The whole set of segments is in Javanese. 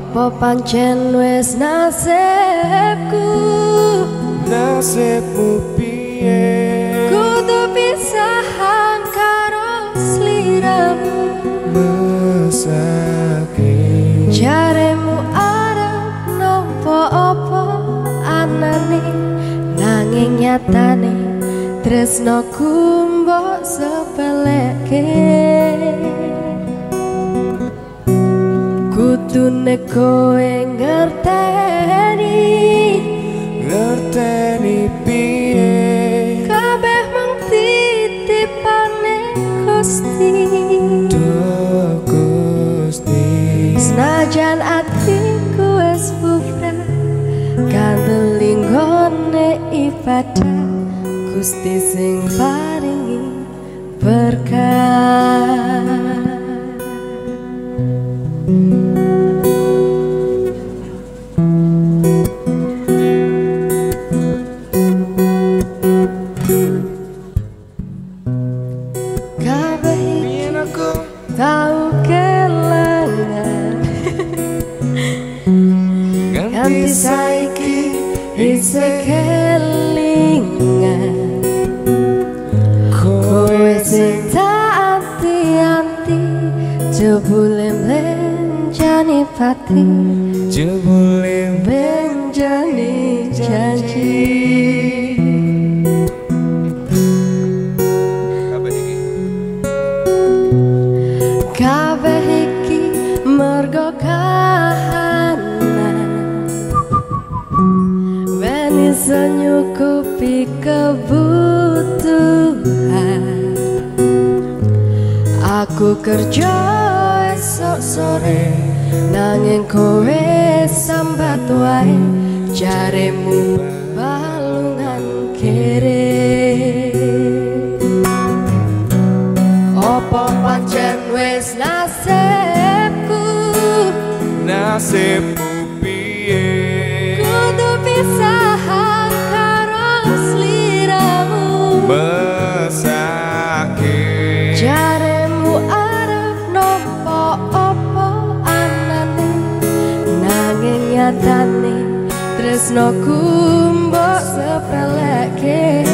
pancen wis nasibku? Nasibmu piye? Kudu pisahan karo sliramu. Mesake. Jaremu arep nopo opo anane? Nanging nyatane tresnoku mbok sepeleke kudune kowe ngerteni? Ngerteni piye? Kabeh mung titipane Gusti. Duh Gusti. Senajan atiku wis bubar kandelinggone ibadah Gusti sing paringi berkah psyche it's a kellinga Koati anti Jobulim le Johnny Pati. Jobulim Ben iso nyukupi kebutuhan. Aku kerja esok sore Nanging kowe sambat wae Jaremu balungan kere. Opo pancen wis nasibku? Nasibmu piye? Kudu pisahan Nanging nyatane tresnoku mbok sepeleke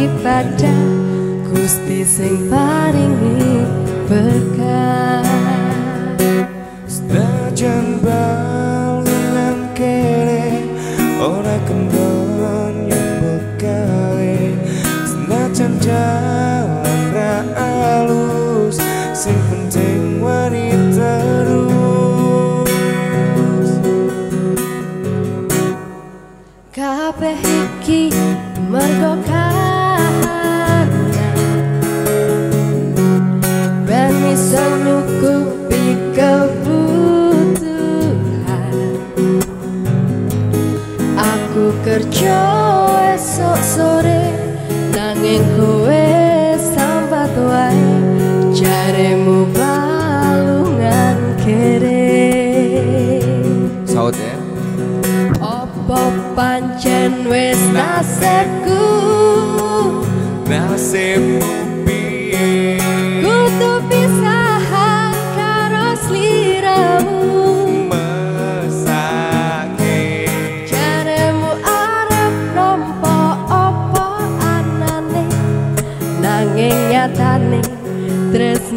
Kandelinggone ibadah Gusti sing paringi berkah Senajan balungan kere Ora kendon nyambut gawe Senajan jalan ra alus Sing penting wani terus. Kabeh iki mergo Aku kerja esok sore Nanging kowe sambat wae. Jaremu balungan kere. Saut Opo pancen wis nasibku? Nasibmu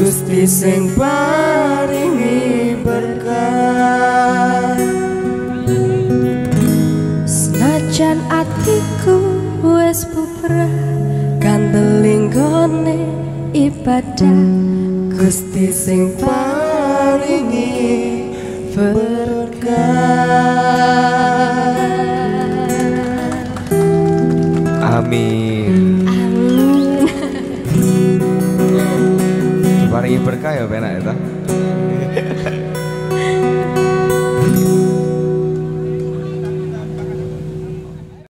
Gusti sing paringi berkah Senajan atiku wis bubrah Kandelinggone ibadah. Gusti sing paringi berkah íbar gaiobhna da.